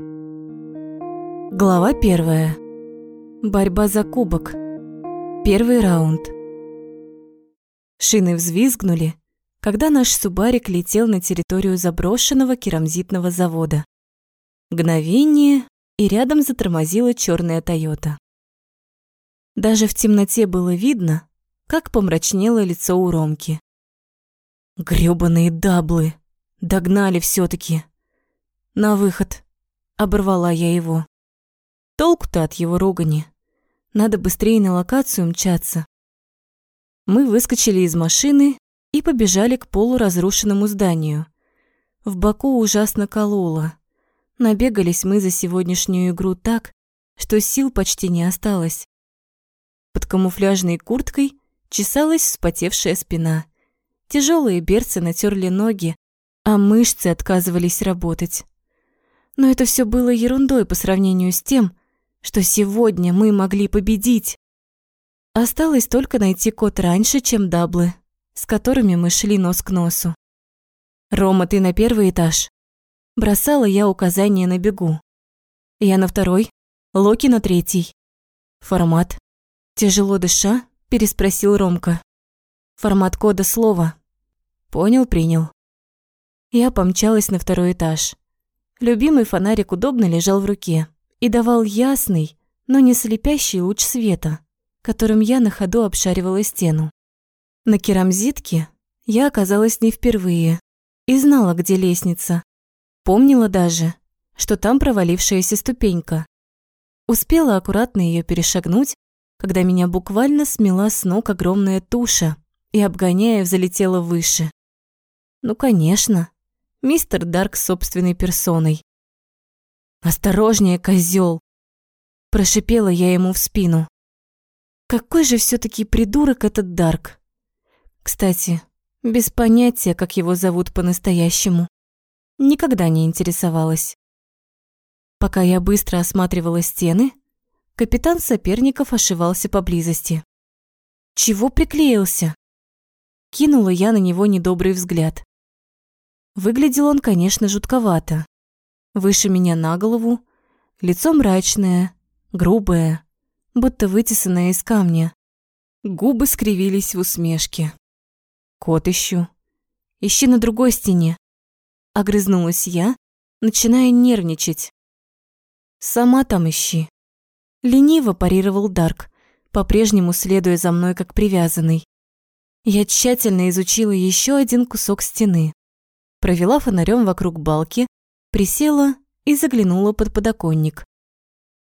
Глава первая. Борьба за кубок. Первый раунд. Шины взвизгнули, когда наш Субарик летел на территорию заброшенного керамзитного завода. Мгновение, и рядом затормозила черная Тойота. Даже в темноте было видно, как помрачнело лицо у Ромки. Грёбаные даблы! Догнали все таки На выход. Оборвала я его. Толку-то от его ругани. Надо быстрее на локацию мчаться. Мы выскочили из машины и побежали к полуразрушенному зданию. В боку ужасно кололо. Набегались мы за сегодняшнюю игру так, что сил почти не осталось. Под камуфляжной курткой чесалась вспотевшая спина. Тяжелые берцы натерли ноги, а мышцы отказывались работать. Но это все было ерундой по сравнению с тем, что сегодня мы могли победить. Осталось только найти код раньше, чем даблы, с которыми мы шли нос к носу. «Рома, ты на первый этаж?» Бросала я указания на бегу. Я на второй, Локи на третий. Формат. Тяжело дыша, переспросил Ромка. Формат кода слова. Понял, принял. Я помчалась на второй этаж. Любимый фонарик удобно лежал в руке и давал ясный, но не слепящий луч света, которым я на ходу обшаривала стену. На керамзитке я оказалась не впервые и знала, где лестница. Помнила даже, что там провалившаяся ступенька. Успела аккуратно ее перешагнуть, когда меня буквально смела с ног огромная туша и, обгоняя, взлетела выше. Ну, конечно, мистер Дарк собственной персоной. «Осторожнее, козел! Прошипела я ему в спину. Какой же все таки придурок этот Дарк. Кстати, без понятия, как его зовут по-настоящему. Никогда не интересовалась. Пока я быстро осматривала стены, капитан соперников ошивался поблизости. «Чего приклеился?» Кинула я на него недобрый взгляд. Выглядел он, конечно, жутковато. Выше меня на голову, лицо мрачное, грубое, будто вытесанное из камня. Губы скривились в усмешке. Кот ищу. Ищи на другой стене. Огрызнулась я, начиная нервничать. Сама там ищи. Лениво парировал Дарк, по-прежнему следуя за мной как привязанный. Я тщательно изучила еще один кусок стены провела фонарем вокруг балки, присела и заглянула под подоконник.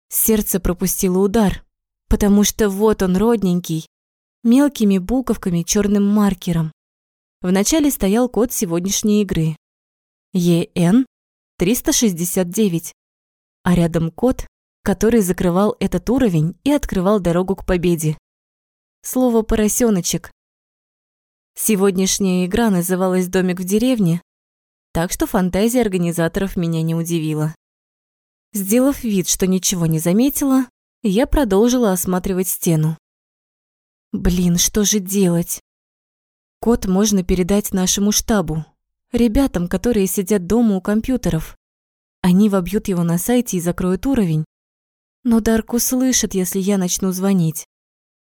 Сердце пропустило удар, потому что вот он родненький, мелкими буковками черным маркером. Вначале стоял код сегодняшней игры. ЕН 369, а рядом код, который закрывал этот уровень и открывал дорогу к победе. Слово «поросеночек». Сегодняшняя игра называлась «Домик в деревне», так что фантазия организаторов меня не удивила. Сделав вид, что ничего не заметила, я продолжила осматривать стену. Блин, что же делать? Код можно передать нашему штабу, ребятам, которые сидят дома у компьютеров. Они вобьют его на сайте и закроют уровень. Но Дарк услышит, если я начну звонить.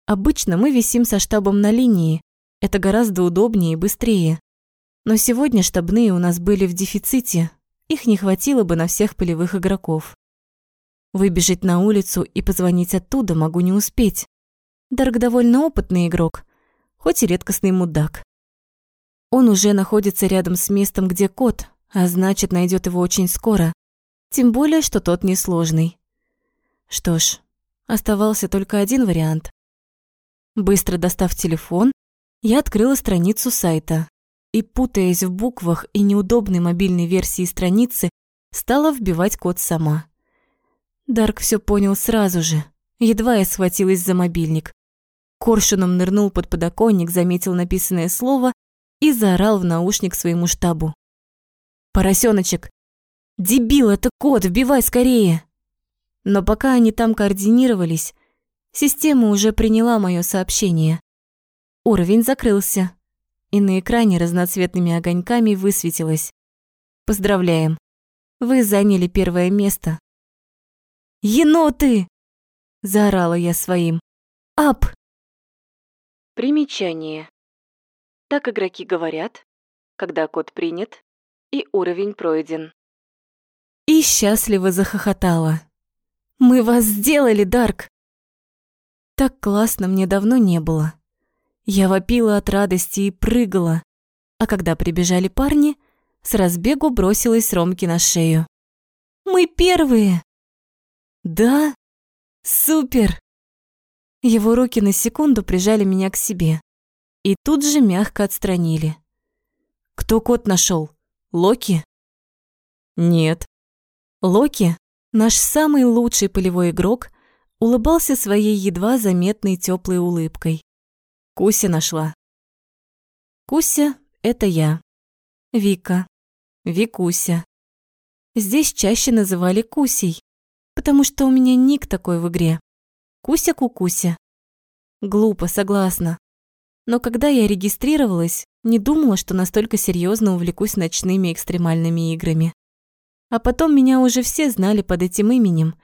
Обычно мы висим со штабом на линии. Это гораздо удобнее и быстрее. Но сегодня штабные у нас были в дефиците, их не хватило бы на всех полевых игроков. Выбежать на улицу и позвонить оттуда могу не успеть. Дарк довольно опытный игрок, хоть и редкостный мудак. Он уже находится рядом с местом, где кот, а значит, найдет его очень скоро. Тем более, что тот несложный. Что ж, оставался только один вариант. Быстро достав телефон, я открыла страницу сайта и, путаясь в буквах и неудобной мобильной версии страницы, стала вбивать код сама. Дарк все понял сразу же, едва я схватилась за мобильник. Коршуном нырнул под подоконник, заметил написанное слово и заорал в наушник своему штабу. «Поросеночек! Дебил, это код, вбивай скорее!» Но пока они там координировались, система уже приняла мое сообщение. Уровень закрылся и на экране разноцветными огоньками высветилось. Поздравляем! Вы заняли первое место. «Еноты!» – заорала я своим. «Ап!» Примечание. Так игроки говорят, когда код принят и уровень пройден. И счастливо захохотала. «Мы вас сделали, Дарк!» Так классно мне давно не было. Я вопила от радости и прыгала, а когда прибежали парни, с разбегу бросилась Ромке на шею. «Мы первые!» «Да? Супер!» Его руки на секунду прижали меня к себе и тут же мягко отстранили. «Кто кот нашел? Локи?» «Нет». Локи, наш самый лучший полевой игрок, улыбался своей едва заметной теплой улыбкой. Куся нашла. Куся – это я. Вика. Викуся. Здесь чаще называли Кусей, потому что у меня ник такой в игре. Куся-кукуся. Глупо, согласна. Но когда я регистрировалась, не думала, что настолько серьезно увлекусь ночными экстремальными играми. А потом меня уже все знали под этим именем,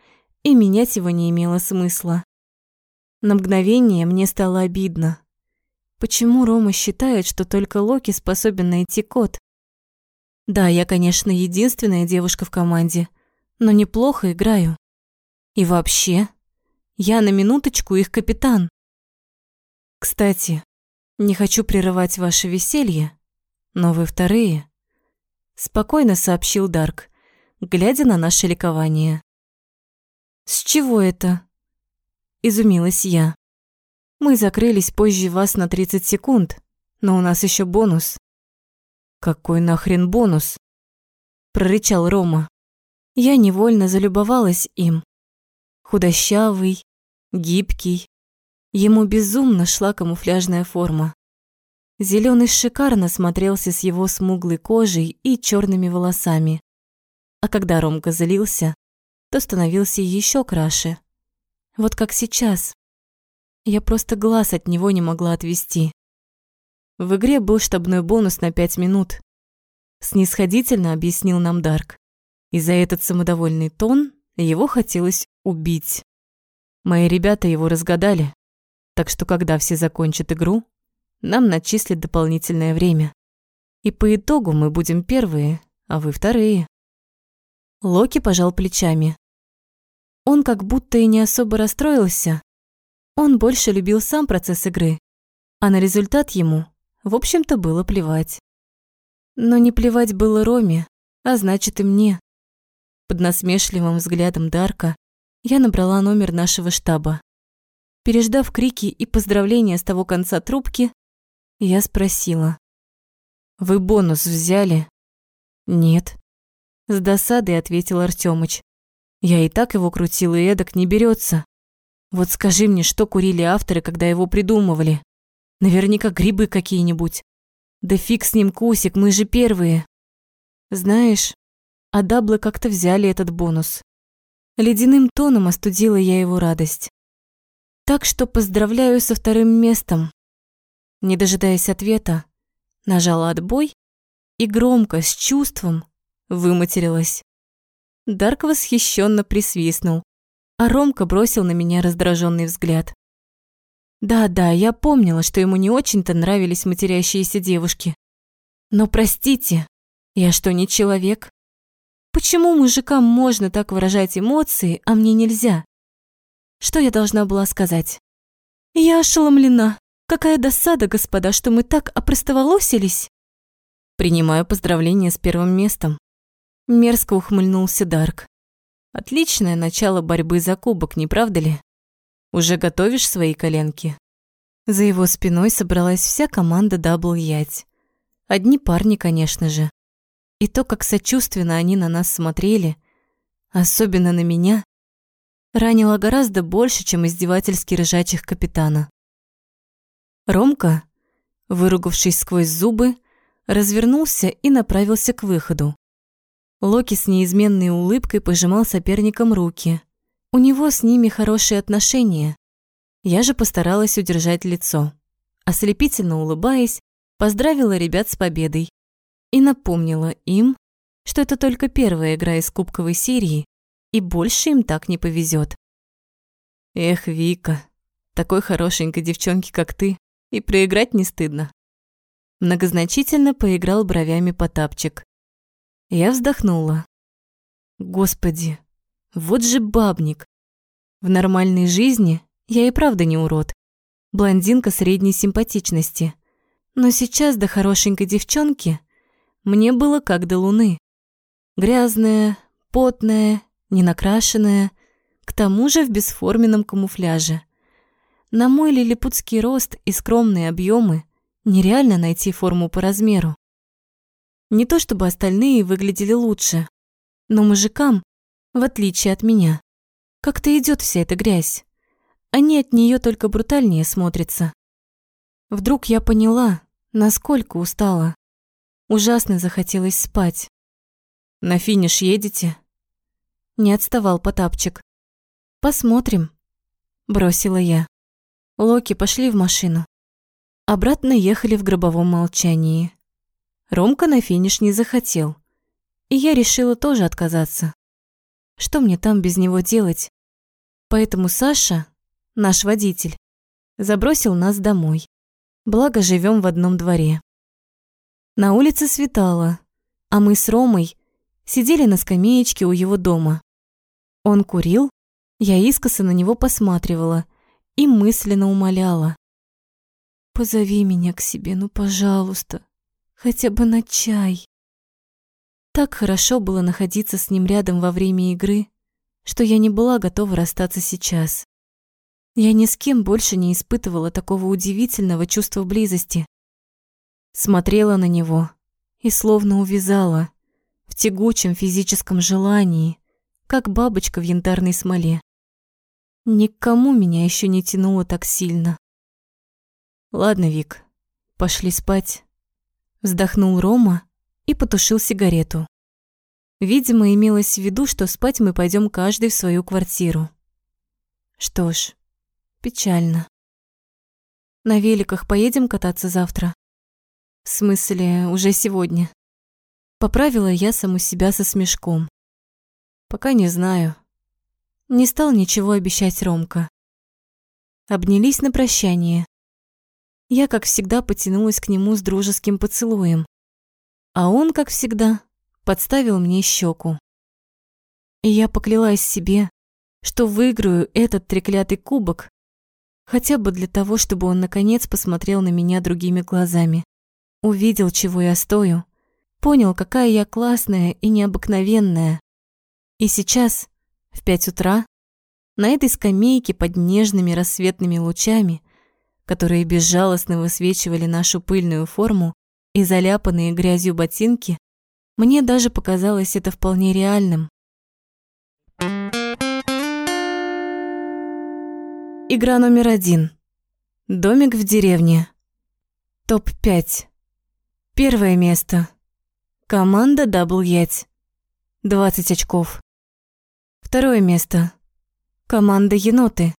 и менять его не имело смысла. На мгновение мне стало обидно. Почему Рома считает, что только Локи способен найти код? Да, я, конечно, единственная девушка в команде, но неплохо играю. И вообще, я на минуточку их капитан. Кстати, не хочу прерывать ваше веселье, но вы вторые. Спокойно сообщил Дарк, глядя на наше ликование. С чего это? Изумилась я. Мы закрылись позже вас на 30 секунд, но у нас еще бонус. Какой нахрен бонус? Прорычал Рома. Я невольно залюбовалась им. Худощавый, гибкий. Ему безумно шла камуфляжная форма. Зеленый шикарно смотрелся с его смуглой кожей и черными волосами. А когда Ромка залился, то становился еще краше. Вот как сейчас. Я просто глаз от него не могла отвести. В игре был штабной бонус на пять минут. Снисходительно объяснил нам Дарк. И за этот самодовольный тон его хотелось убить. Мои ребята его разгадали, так что когда все закончат игру, нам начислят дополнительное время. И по итогу мы будем первые, а вы вторые. Локи пожал плечами. Он как будто и не особо расстроился, он больше любил сам процесс игры, а на результат ему, в общем-то, было плевать. Но не плевать было Роме, а значит и мне. Под насмешливым взглядом Дарка я набрала номер нашего штаба. Переждав крики и поздравления с того конца трубки, я спросила. «Вы бонус взяли?» «Нет». С досадой ответил Артёмыч. «Я и так его крутил, и эдак не берется. Вот скажи мне, что курили авторы, когда его придумывали? Наверняка грибы какие-нибудь. Да фиг с ним, Кусик, мы же первые. Знаешь, а даблы как-то взяли этот бонус. Ледяным тоном остудила я его радость. Так что поздравляю со вторым местом. Не дожидаясь ответа, нажала отбой и громко, с чувством, выматерилась. Дарк восхищенно присвистнул, а Ромка бросил на меня раздраженный взгляд. Да-да, я помнила, что ему не очень-то нравились матерящиеся девушки. Но простите, я что, не человек? Почему мужикам можно так выражать эмоции, а мне нельзя? Что я должна была сказать? Я ошеломлена. Какая досада, господа, что мы так опростоволосились. Принимаю поздравления с первым местом. Мерзко ухмыльнулся Дарк. Отличное начало борьбы за кубок, не правда ли? Уже готовишь свои коленки? За его спиной собралась вся команда Дабл Ять. Одни парни, конечно же. И то, как сочувственно они на нас смотрели, особенно на меня, ранило гораздо больше, чем издевательский рыжачих капитана. Ромка, выругавшись сквозь зубы, развернулся и направился к выходу. Локи с неизменной улыбкой пожимал соперникам руки. У него с ними хорошие отношения. Я же постаралась удержать лицо. Ослепительно улыбаясь, поздравила ребят с победой и напомнила им, что это только первая игра из кубковой серии, и больше им так не повезет. Эх, Вика, такой хорошенькой девчонки, как ты, и проиграть не стыдно. Многозначительно поиграл бровями Потапчик. Я вздохнула. Господи, вот же бабник. В нормальной жизни я и правда не урод. Блондинка средней симпатичности. Но сейчас до хорошенькой девчонки мне было как до луны. Грязная, потная, ненакрашенная, к тому же в бесформенном камуфляже. На мой лилипутский рост и скромные объемы нереально найти форму по размеру. Не то чтобы остальные выглядели лучше, но мужикам, в отличие от меня, как-то идет вся эта грязь. Они от нее только брутальнее смотрятся. Вдруг я поняла, насколько устала. Ужасно захотелось спать. «На финиш едете?» Не отставал Потапчик. «Посмотрим», – бросила я. Локи пошли в машину. Обратно ехали в гробовом молчании. Ромка на финиш не захотел. И я решила тоже отказаться. Что мне там без него делать? Поэтому Саша, наш водитель, забросил нас домой. Благо живем в одном дворе. На улице светало, а мы с Ромой сидели на скамеечке у его дома. Он курил, я искоса на него посматривала и мысленно умоляла. «Позови меня к себе, ну, пожалуйста, хотя бы на чай». Так хорошо было находиться с ним рядом во время игры, что я не была готова расстаться сейчас. Я ни с кем больше не испытывала такого удивительного чувства близости. Смотрела на него и словно увязала в тягучем физическом желании, как бабочка в янтарной смоле. Никому меня еще не тянуло так сильно. Ладно, Вик, пошли спать. Вздохнул Рома и потушил сигарету. Видимо, имелось в виду, что спать мы пойдем каждый в свою квартиру. Что ж, печально. На великах поедем кататься завтра? В смысле, уже сегодня? Поправила я саму себя со смешком. Пока не знаю. Не стал ничего обещать Ромка. Обнялись на прощание. Я, как всегда, потянулась к нему с дружеским поцелуем. А он, как всегда, подставил мне щеку. И я поклялась себе, что выиграю этот треклятый кубок хотя бы для того, чтобы он наконец посмотрел на меня другими глазами, увидел, чего я стою, понял, какая я классная и необыкновенная. И сейчас, в пять утра, на этой скамейке под нежными рассветными лучами, которые безжалостно высвечивали нашу пыльную форму и заляпанные грязью ботинки, мне даже показалось это вполне реальным. Игра номер один. Домик в деревне. Топ-5. Первое место. Команда Double Ять. 20 очков. Второе место. Команда Еноты.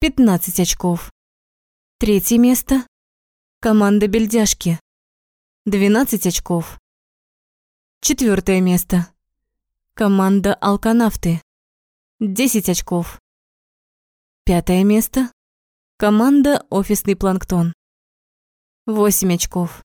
15 очков. Третье место. Команда Бельдяшки. 12 очков. Четвертое место. Команда Алканавты. 10 очков. Пятое место. Команда Офисный планктон. 8 очков.